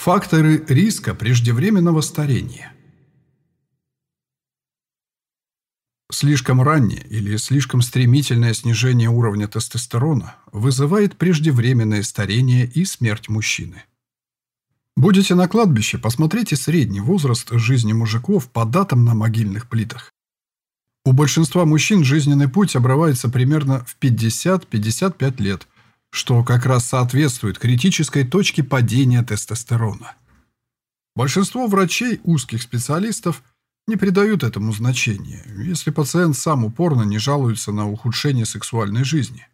Факторы риска преждевременного старения. Слишком раннее или слишком стремительное снижение уровня тестостерона вызывает преждевременное старение и смерть мужчины. Будете на кладбище, посмотрите средний возраст жизни мужиков по датам на могильных плитах. У большинства мужчин жизненный путь обрывается примерно в 50-55 лет, что как раз соответствует критической точке падения тестостерона. Большинство врачей, узких специалистов, не придают этому значения, если пациент сам упорно не жалуется на ухудшение сексуальной жизни.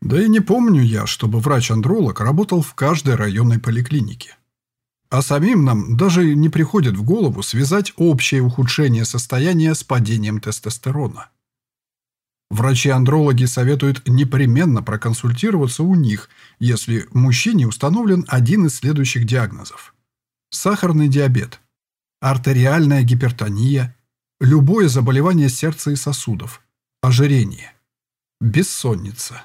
Да и не помню я, чтобы врач-андролог работал в каждой районной поликлинике. А самим нам даже не приходит в голову связать общее ухудшение состояния с падением тестостерона. Врачи-андрологи советуют непременно проконсультироваться у них, если мужчине установлен один из следующих диагнозов. Сахарный диабет, артериальная гипертония, любое заболевание сердца и сосудов, ожирение, бессонница.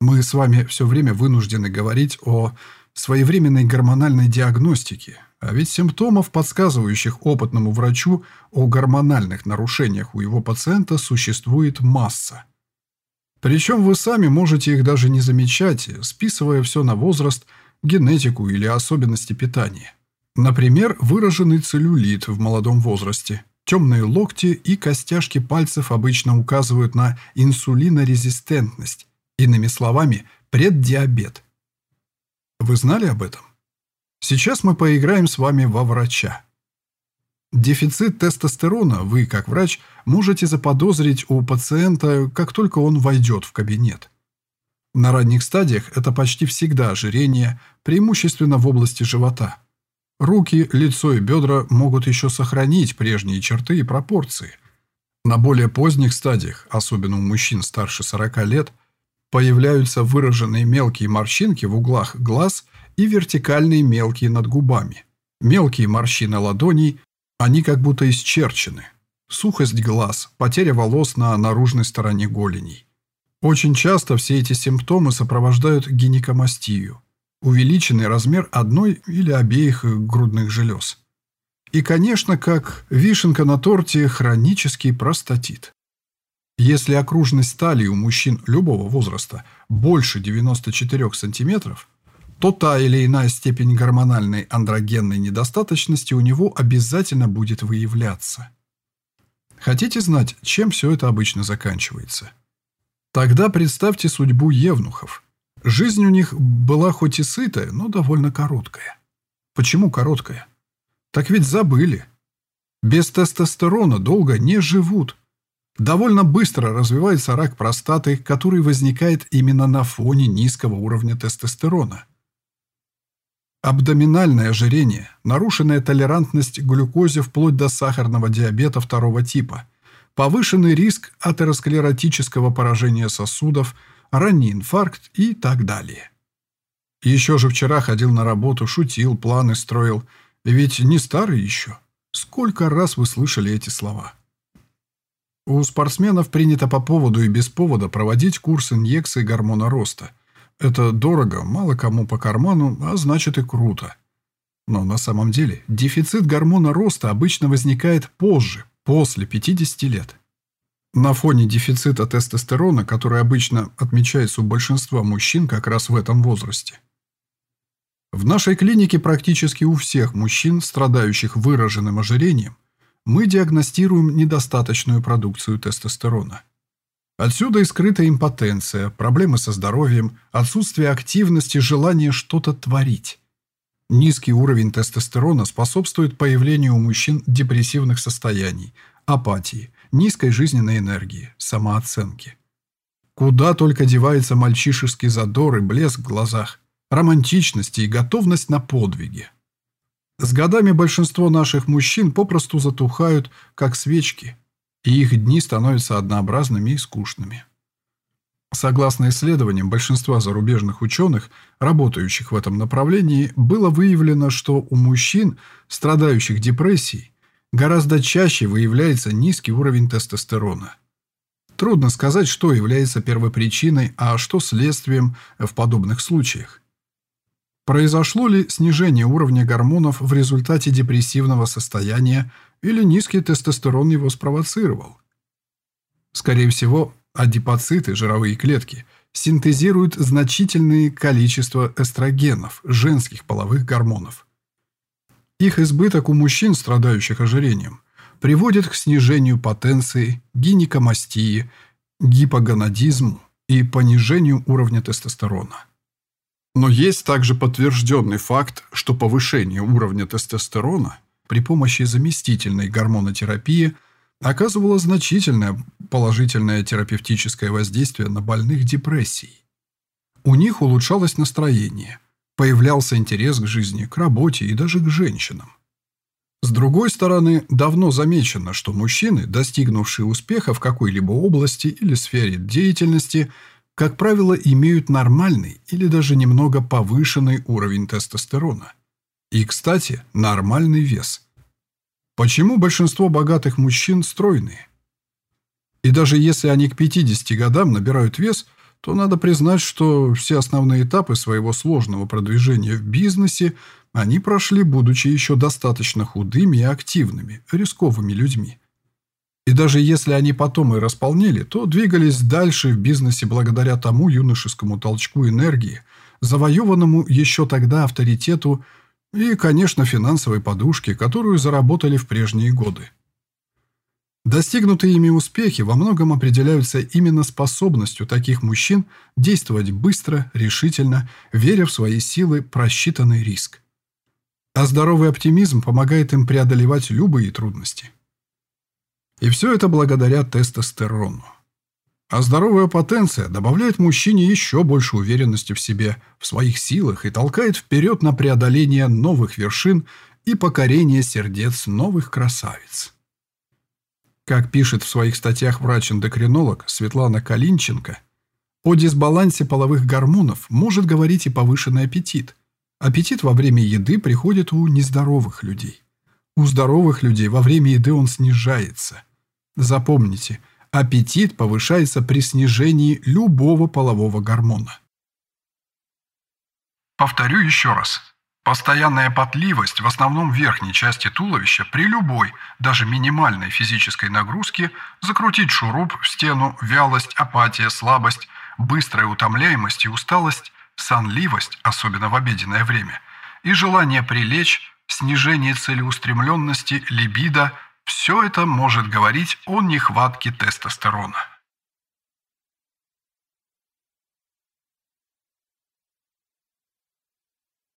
Мы с вами все время вынуждены говорить о своевременной гормональной диагностике, а ведь симптомов, подсказывающих опытному врачу о гормональных нарушениях у его пациента, существует масса. Причем вы сами можете их даже не замечать, списывая все на возраст, генетику или особенности питания. Например, выраженный целлюлит в молодом возрасте. Темные локти и костяшки пальцев обычно указывают на инсулинорезистентность, иными словами, преддиабет – вы знали об этом? Сейчас мы поиграем с вами во врача. Дефицит тестостерона вы, как врач, можете заподозрить у пациента, как только он войдет в кабинет. На ранних стадиях это почти всегда ожирение, преимущественно в области живота. Руки, лицо и бедра могут еще сохранить прежние черты и пропорции. На более поздних стадиях, особенно у мужчин старше 40 лет, Появляются выраженные мелкие морщинки в углах глаз и вертикальные мелкие над губами. Мелкие морщины ладоней, они как будто исчерчены. Сухость глаз, потеря волос на наружной стороне голеней. Очень часто все эти симптомы сопровождают гинекомастию, увеличенный размер одной или обеих грудных желез. И, конечно, как вишенка на торте, хронический простатит. Если окружность талии у мужчин любого возраста больше 94 см, то та или иная степень гормональной андрогенной недостаточности у него обязательно будет выявляться. Хотите знать, чем все это обычно заканчивается? Тогда представьте судьбу евнухов. Жизнь у них была хоть и сытая, но довольно короткая. Почему короткая? Так ведь забыли. Без тестостерона долго не живут. Довольно быстро развивается рак простаты, который возникает именно на фоне низкого уровня тестостерона. Абдоминальное ожирение, нарушенная толерантность к глюкозе вплоть до сахарного диабета второго типа, повышенный риск атеросклеротического поражения сосудов, ранний инфаркт и так далее. Еще же вчера ходил на работу, шутил, планы строил. Ведь не старый еще. Сколько раз вы слышали эти слова? У спортсменов принято по поводу и без повода проводить курс инъекций гормона роста. Это дорого, мало кому по карману, а значит и круто. Но на самом деле дефицит гормона роста обычно возникает позже, после 50 лет. На фоне дефицита тестостерона, который обычно отмечается у большинства мужчин как раз в этом возрасте. В нашей клинике практически у всех мужчин, страдающих выраженным ожирением, мы диагностируем недостаточную продукцию тестостерона. Отсюда и скрытая импотенция, проблемы со здоровьем, отсутствие активности, желание что-то творить. Низкий уровень тестостерона способствует появлению у мужчин депрессивных состояний, апатии, низкой жизненной энергии, самооценки. Куда только девается мальчишеский задор и блеск в глазах, романтичность и готовность на подвиги. С годами большинство наших мужчин попросту затухают, как свечки, и их дни становятся однообразными и скучными. Согласно исследованиям большинства зарубежных ученых, работающих в этом направлении, было выявлено, что у мужчин, страдающих депрессией, гораздо чаще выявляется низкий уровень тестостерона. Трудно сказать, что является первопричиной, а что следствием в подобных случаях. Произошло ли снижение уровня гормонов в результате депрессивного состояния или низкий тестостерон его спровоцировал? Скорее всего, адипоциты, жировые клетки, синтезируют значительное количество эстрогенов, женских половых гормонов. Их избыток у мужчин, страдающих ожирением, приводит к снижению потенции, гинекомастии, гипогонадизму и понижению уровня тестостерона. Но есть также подтвержденный факт, что повышение уровня тестостерона при помощи заместительной гормонотерапии оказывало значительное положительное терапевтическое воздействие на больных депрессией. У них улучшалось настроение, появлялся интерес к жизни, к работе и даже к женщинам. С другой стороны, давно замечено, что мужчины, достигнувшие успеха в какой-либо области или сфере деятельности, как правило, имеют нормальный или даже немного повышенный уровень тестостерона. И, кстати, нормальный вес. Почему большинство богатых мужчин стройные? И даже если они к 50 годам набирают вес, то надо признать, что все основные этапы своего сложного продвижения в бизнесе они прошли, будучи еще достаточно худыми и активными, рисковыми людьми. И даже если они потом и располнели, то двигались дальше в бизнесе благодаря тому юношескому толчку энергии, завоеванному еще тогда авторитету и, конечно, финансовой подушке, которую заработали в прежние годы. Достигнутые ими успехи во многом определяются именно способностью таких мужчин действовать быстро, решительно, веря в свои силы, просчитанный риск. А здоровый оптимизм помогает им преодолевать любые трудности. И все это благодаря тестостерону. А здоровая потенция добавляет мужчине еще больше уверенности в себе, в своих силах и толкает вперед на преодоление новых вершин и покорение сердец новых красавиц. Как пишет в своих статьях врач-эндокринолог Светлана Калинченко, о дисбалансе половых гормонов может говорить и повышенный аппетит. Аппетит во время еды приходит у нездоровых людей. У здоровых людей во время еды он снижается – Запомните, аппетит повышается при снижении любого полового гормона. Повторю еще раз. Постоянная потливость в основном верхней части туловища при любой, даже минимальной физической нагрузке, закрутить шуруп в стену, вялость, апатия, слабость, быстрая утомляемость и усталость, сонливость, особенно в обеденное время, и желание прилечь, снижение целеустремленности, либидо – все это может говорить о нехватке тестостерона.